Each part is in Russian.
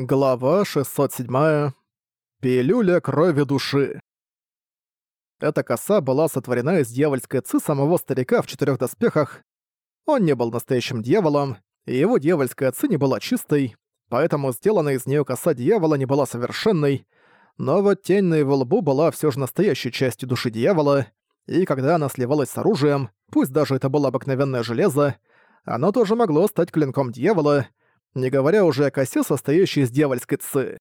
Глава 607. Пилюля крови души. Эта коса была сотворена из дьявольской ци самого старика в четырех доспехах. Он не был настоящим дьяволом, и его дьявольская ци не была чистой, поэтому сделанная из нее коса дьявола не была совершенной, но вот тень на его лбу была все же настоящей частью души дьявола, и когда она сливалась с оружием, пусть даже это было обыкновенное железо, оно тоже могло стать клинком дьявола, не говоря уже о косе, состоящей из дьявольской ци.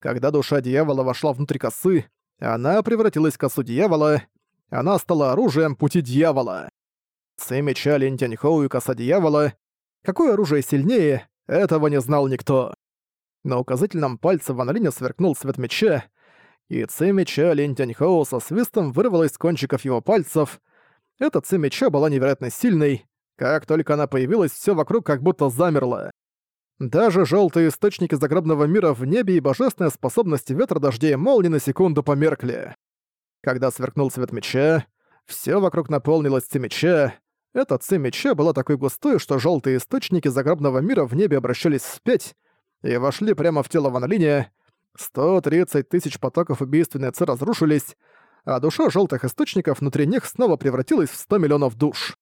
Когда душа дьявола вошла внутрь косы, она превратилась в косу дьявола, она стала оружием пути дьявола. Ци меча Тяньхоу и коса дьявола. Какое оружие сильнее, этого не знал никто. На указательном пальце Ван Линя сверкнул свет меча, и ци меча Тяньхоу со свистом вырвалась с кончиков его пальцев. Эта ци меча была невероятно сильной. Как только она появилась, все вокруг как будто замерло. Даже желтые источники загробного мира в небе и божественная способность ветра, дождей и молнии на секунду померкли. Когда сверкнул свет меча, все вокруг наполнилось ци меча. Эта ци меча была такой густой, что желтые источники загробного мира в небе обращались вспять и вошли прямо в тело Ван Линя. 130 тысяч потоков убийственной ци разрушились, а душа желтых источников внутри них снова превратилась в 100 миллионов душ.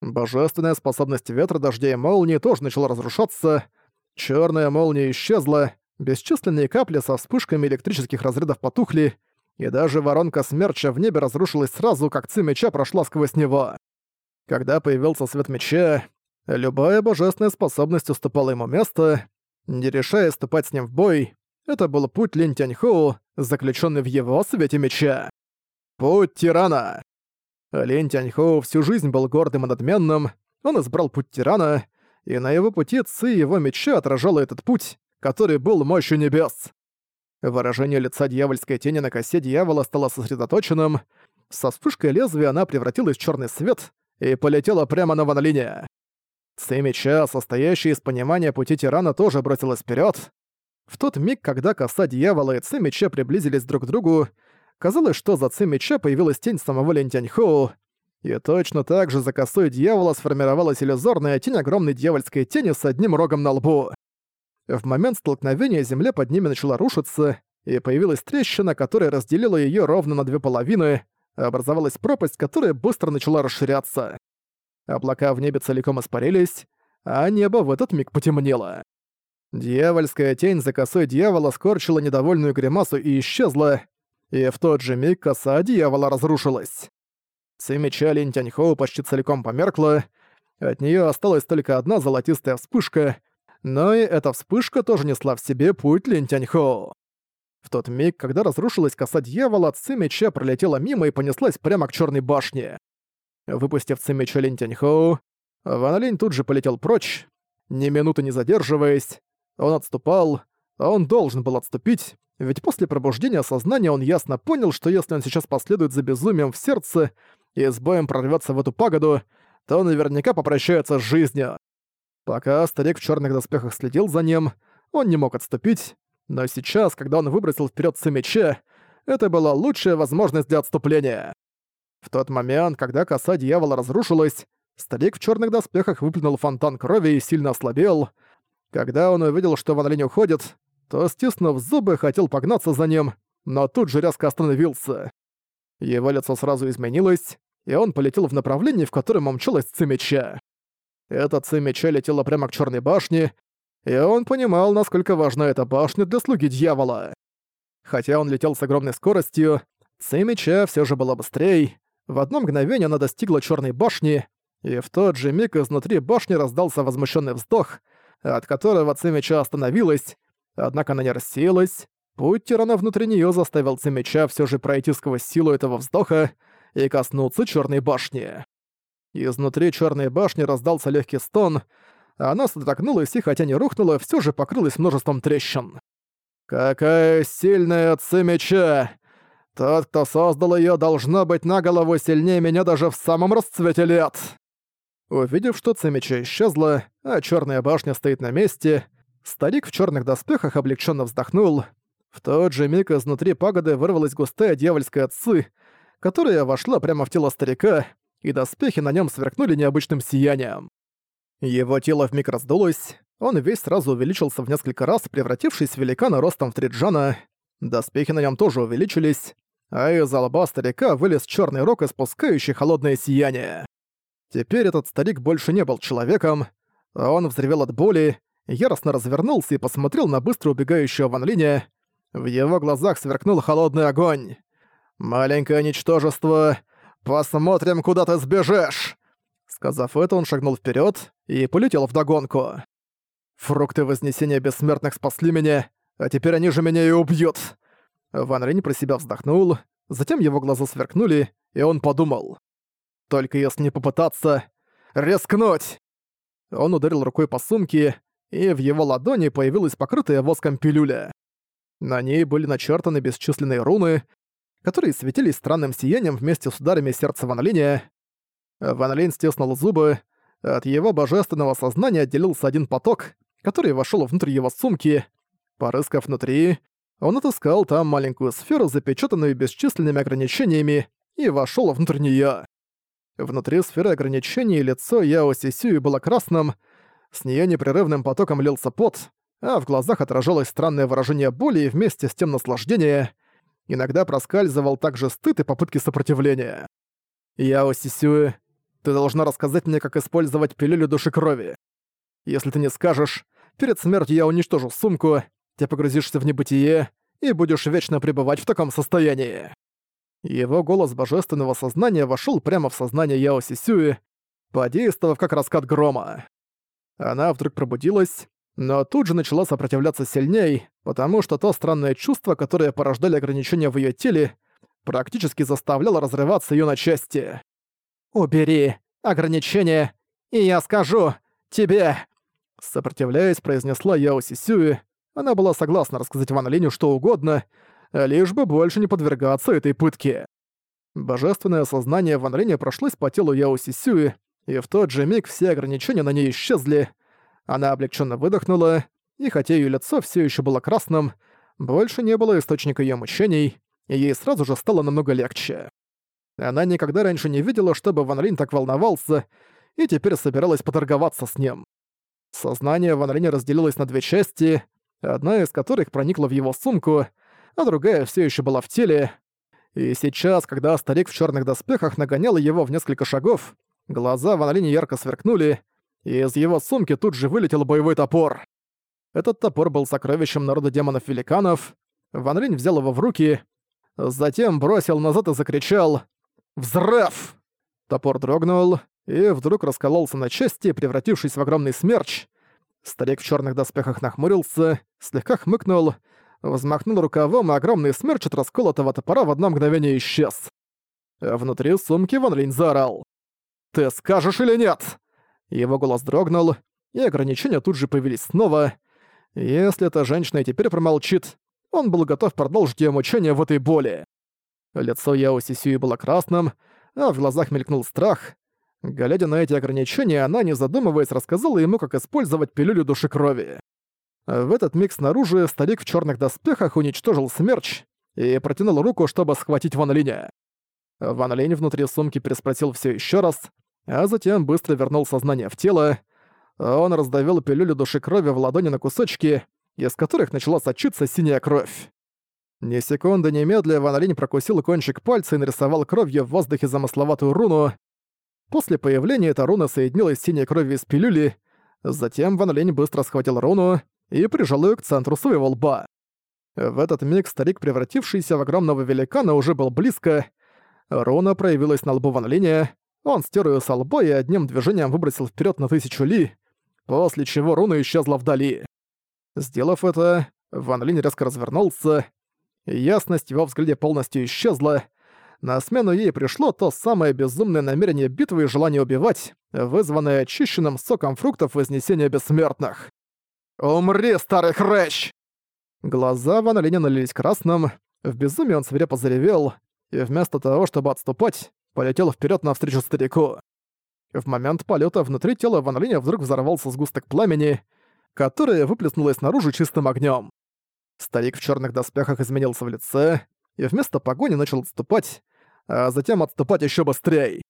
Божественная способность ветра, дождя и молнии тоже начала разрушаться, Черная молния исчезла, бесчисленные капли со вспышками электрических разрядов потухли, и даже воронка смерча в небе разрушилась сразу, как ци меча прошла сквозь него. Когда появился свет меча, любая божественная способность уступала ему место, не решая ступать с ним в бой. Это был путь Линь Тяньхоу, заключенный в его свете меча. Путь тирана. Линь Тяньхоу всю жизнь был гордым и надменным, он избрал путь тирана, и на его пути ци его меча отражала этот путь, который был мощью небес. Выражение лица дьявольской тени на косе дьявола стало сосредоточенным. Со вспышкой лезвия она превратилась в черный свет и полетела прямо на Ванолине. Ци меча, состоящая из понимания пути тирана, тоже бросилась вперед. В тот миг, когда коса дьявола и ци меча приблизились друг к другу, казалось, что за ци меча появилась тень самого Лентяньхоу, и точно так же за косой дьявола сформировалась иллюзорная тень огромной дьявольской тени с одним рогом на лбу. В момент столкновения земля под ними начала рушиться, и появилась трещина, которая разделила ее ровно на две половины, образовалась пропасть, которая быстро начала расширяться. Облака в небе целиком испарились, а небо в этот миг потемнело. Дьявольская тень за косой дьявола скорчила недовольную гримасу и исчезла, и в тот же миг коса дьявола разрушилась. Ци меча Линь Тяньхоу почти целиком померкла, от нее осталась только одна золотистая вспышка, но и эта вспышка тоже несла в себе путь Линь Тяньхоу. В тот миг, когда разрушилась коса дьявола, Ци меча пролетела мимо и понеслась прямо к черной башне. Выпустив Ци меча Линь Тяньхоу, Ван Линь тут же полетел прочь, ни минуты не задерживаясь. Он отступал, а он должен был отступить, ведь после пробуждения сознания он ясно понял, что если он сейчас последует за безумием в сердце, и с боем прорвется в эту пагоду, то наверняка попрощается с жизнью. Пока старик в черных доспехах следил за ним, он не мог отступить, но сейчас, когда он выбросил вперед меча, это была лучшая возможность для отступления. В тот момент, когда коса дьявола разрушилась, старик в черных доспехах выплюнул фонтан крови и сильно ослабел. Когда он увидел, что Ван Линь уходит, то, стиснув зубы, хотел погнаться за ним, но тут же резко остановился. Его лицо сразу изменилось, и он полетел в направлении, в котором умчалась Цимеча. Эта Цимеча летела прямо к Черной башне, и он понимал, насколько важна эта башня для слуги дьявола. Хотя он летел с огромной скоростью, Цимеча все же была быстрее. В одно мгновение она достигла Черной башни, и в тот же миг изнутри башни раздался возмущенный вздох, от которого Цимеча остановилась, однако она не рассеялась, Путь тирана внутри неё заставил Цемеча всё же пройти сквозь силу этого вздоха и коснуться Чёрной башни. Изнутри Чёрной башни раздался лёгкий стон, она содрогнулась и, хотя не рухнула, всё же покрылась множеством трещин. «Какая сильная Цемеча! Тот, кто создал её, должна быть на голову сильнее меня даже в самом расцвете лет!» Увидев, что Цемеча исчезла, а Чёрная башня стоит на месте, старик в чёрных доспехах облегчённо вздохнул — в тот же миг изнутри пагоды вырвалась густая дьявольская отцы, которая вошла прямо в тело старика, и доспехи на нем сверкнули необычным сиянием. Его тело вмиг раздулось, Он весь сразу увеличился в несколько раз, превратившись в великана ростом в Триджана. Доспехи на нем тоже увеличились, а из лба старика вылез черный рог, испускающий холодное сияние. Теперь этот старик больше не был человеком. Он взревел от боли, яростно развернулся и посмотрел на быстро убегающего Ван Линя. В его глазах сверкнул холодный огонь. «Маленькое ничтожество, посмотрим, куда ты сбежишь!» Сказав это, он шагнул вперед и полетел вдогонку. «Фрукты Вознесения Бессмертных спасли меня, а теперь они же меня и убьют!» Ван Рень про себя вздохнул, затем его глаза сверкнули, и он подумал. «Только если не попытаться... рискнуть!» Он ударил рукой по сумке, и в его ладони появилась покрытая воском пилюля. На ней были начертаны бесчисленные руны, которые светились странным сиянием вместе с ударами сердца Ван Линя. Ван Линь стиснул зубы, от его божественного сознания отделился один поток, который вошел внутрь его сумки. Порыскав внутри, он отыскал там маленькую сферу, запечатанную бесчисленными ограничениями, и вошел внутрь нее. Внутри сферы ограничений лицо Яо Сисюи было красным, с нее непрерывным потоком лился пот, а в глазах отражалось странное выражение боли и вместе с тем наслаждения. Иногда проскальзывал также стыд и попытки сопротивления. «Яо Сисюи, ты должна рассказать мне, как использовать пилюлю души крови. Если ты не скажешь, перед смертью я уничтожу сумку, ты погрузишься в небытие и будешь вечно пребывать в таком состоянии». Его голос божественного сознания вошел прямо в сознание Яо Сисюи, подействовав как раскат грома. Она вдруг пробудилась, но тут же начала сопротивляться сильней, потому что то странное чувство, которое порождали ограничения в ее теле, практически заставляло разрываться ее на части. «Убери ограничения, и я скажу тебе!» Сопротивляясь, произнесла Яо Сисюи. Она была согласна рассказать Ван Линю что угодно, лишь бы больше не подвергаться этой пытке. Божественное сознание Ван Линя прошлось по телу Яо Сисюи, и в тот же миг все ограничения на ней исчезли. Она облегченно выдохнула, и хотя ее лицо все еще было красным, больше не было источника ее мучений, и ей сразу же стало намного легче. Она никогда раньше не видела, чтобы Ван Линь так волновался, и теперь собиралась поторговаться с ним. Сознание Ван Линя разделилось на две части, одна из которых проникла в его сумку, а другая все еще была в теле. И сейчас, когда старик в черных доспехах нагонял его в несколько шагов, глаза Ван Линя ярко сверкнули, и из его сумки тут же вылетел боевой топор. Этот топор был сокровищем народа демонов-великанов. Ван Линь взял его в руки, затем бросил назад и закричал «Взрыв!». Топор дрогнул и вдруг раскололся на части, превратившись в огромный смерч. Старик в черных доспехах нахмурился, слегка хмыкнул, взмахнул рукавом, и огромный смерч от расколотого топора в одно мгновение исчез. Внутри сумки Ван Линь заорал. «Ты скажешь или нет?» Его голос дрогнул, и ограничения тут же появились снова. Если эта женщина теперь промолчит, он был готов продолжить её мучение в этой боли. Лицо Яо Сисюи было красным, а в глазах мелькнул страх. Глядя на эти ограничения, она, не задумываясь, рассказала ему, как использовать пилюлю души крови. В этот миг снаружи старик в черных доспехах уничтожил смерч и протянул руку, чтобы схватить Ван Линя. Ван Линь внутри сумки переспросил все еще раз, а затем быстро вернул сознание в тело. Он раздавил пилюлю души крови в ладони на кусочки, из которых начала сочиться синяя кровь. Ни секунды немедля Ван Линь прокусил кончик пальца и нарисовал кровью в воздухе замысловатую руну. После появления эта руна соединилась с синей кровью из пилюли, затем Ван Линь быстро схватил руну и прижал ее к центру своего лба. В этот миг старик, превратившийся в огромного великана, уже был близко. Руна проявилась на лбу Ван Линя, он стер её со лба и одним движением выбросил вперед на тысячу ли, после чего руна исчезла вдали. Сделав это, Ван Линь резко развернулся, ясность его взгляде полностью исчезла, на смену ей пришло то самое безумное намерение битвы и желание убивать, вызванное очищенным соком фруктов вознесения бессмертных. «Умри, старый хрящ!» Глаза Ван Линя налились красным, в безумии он свирепо заревел, и вместо того, чтобы отступать, полетел вперед навстречу старику. В момент полета внутри тела Ван Линя вдруг взорвался сгусток пламени, которое выплеснулось наружу чистым огнем. Старик в черных доспехах изменился в лице и вместо погони начал отступать, а затем отступать еще быстрее.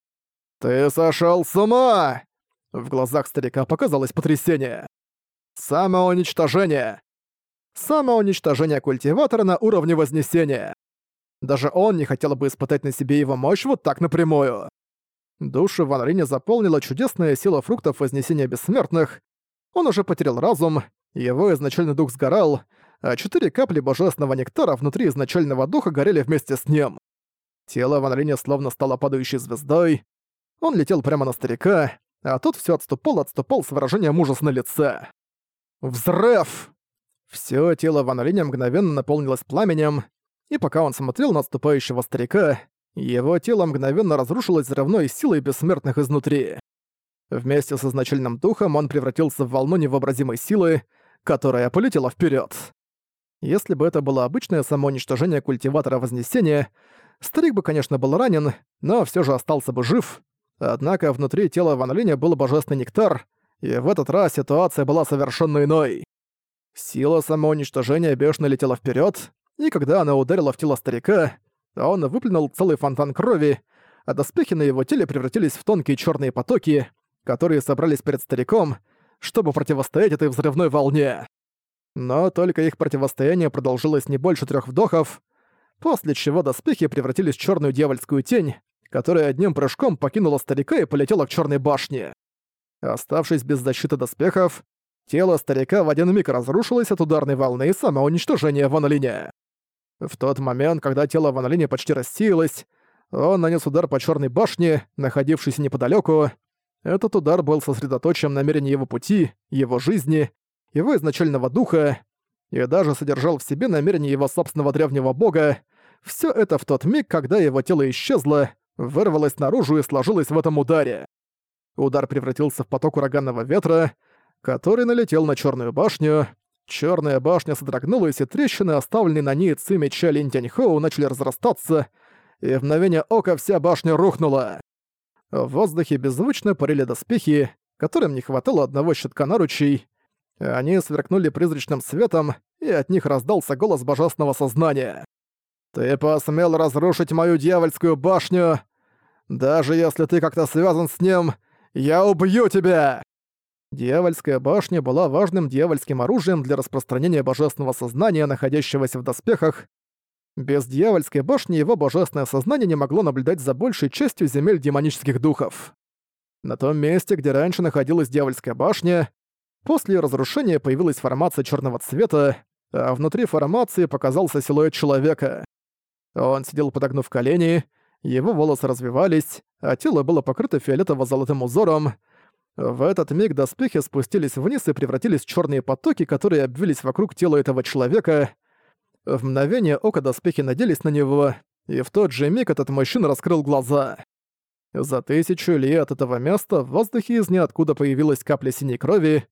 «Ты сошел с ума!» В глазах старика показалось потрясение. Самоуничтожение. Самоуничтожение культиватора на уровне Вознесения. Даже он не хотел бы испытать на себе его мощь вот так напрямую. Душу Ван Линя заполнила чудесная сила фруктов Вознесения Бессмертных. Он уже потерял разум, его изначальный дух сгорал, а четыре капли божественного нектара внутри изначального духа горели вместе с ним. Тело Ван Линя словно стало падающей звездой. Он летел прямо на старика, а тот все отступал, отступал с выражением ужаса на лице. Взрыв! Всё тело Ван Линя мгновенно наполнилось пламенем, и пока он смотрел на отступающего старика, его тело мгновенно разрушилось взрывной силой бессмертных изнутри. Вместе с изначальным духом он превратился в волну невообразимой силы, которая полетела вперед. Если бы это было обычное самоуничтожение культиватора Вознесения, старик бы, конечно, был ранен, но все же остался бы жив. Однако внутри тела Ван Линя был божественный нектар, и в этот раз ситуация была совершенно иной. Сила самоуничтожения бешено летела вперед, и когда она ударила в тело старика, он выплюнул целый фонтан крови, а доспехи на его теле превратились в тонкие черные потоки, которые собрались перед стариком, чтобы противостоять этой взрывной волне. Но только их противостояние продолжилось не больше трех вдохов, после чего доспехи превратились в черную дьявольскую тень, которая одним прыжком покинула старика и полетела к черной башне. Оставшись без защиты доспехов, тело старика в один миг разрушилось от ударной волны и самоуничтожения Ван Линя. В тот момент, когда тело Ван Линя почти рассеялось, он нанес удар по черной башне, находившейся неподалеку. Этот удар был сосредоточен на намерении его пути, его жизни, его изначального духа, и даже содержал в себе намерение его собственного древнего бога. Все это в тот миг, когда его тело исчезло, вырвалось наружу и сложилось в этом ударе. Удар превратился в поток ураганного ветра, который налетел на черную башню, Черная башня содрогнулась, и трещины, оставленные на ней ци меча Линь начали разрастаться, и в мгновение ока вся башня рухнула. В воздухе беззвучно парили доспехи, которым не хватало одного щитка наручей. Они сверкнули призрачным светом, и от них раздался голос божественного сознания. «Ты посмел разрушить мою дьявольскую башню! Даже если ты как-то связан с ним, я убью тебя!» Дьявольская башня была важным дьявольским оружием для распространения божественного сознания, находящегося в доспехах. Без дьявольской башни его божественное сознание не могло наблюдать за большей частью земель демонических духов. На том месте, где раньше находилась дьявольская башня, после разрушения появилась формация черного цвета, а внутри формации показался силуэт человека. Он сидел подогнув колени, его волосы развивались, а тело было покрыто фиолетово-золотым узором, в этот миг доспехи спустились вниз и превратились в черные потоки, которые обвились вокруг тела этого человека. В мгновение ока доспехи наделись на него, и в тот же миг этот мужчина раскрыл глаза. За тысячу лет от этого места в воздухе из ниоткуда появилась капля синей крови.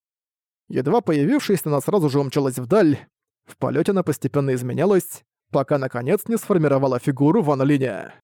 Едва появившись, она сразу же умчалась вдаль. В полете она постепенно изменялась, пока наконец не сформировала фигуру Ван Линя.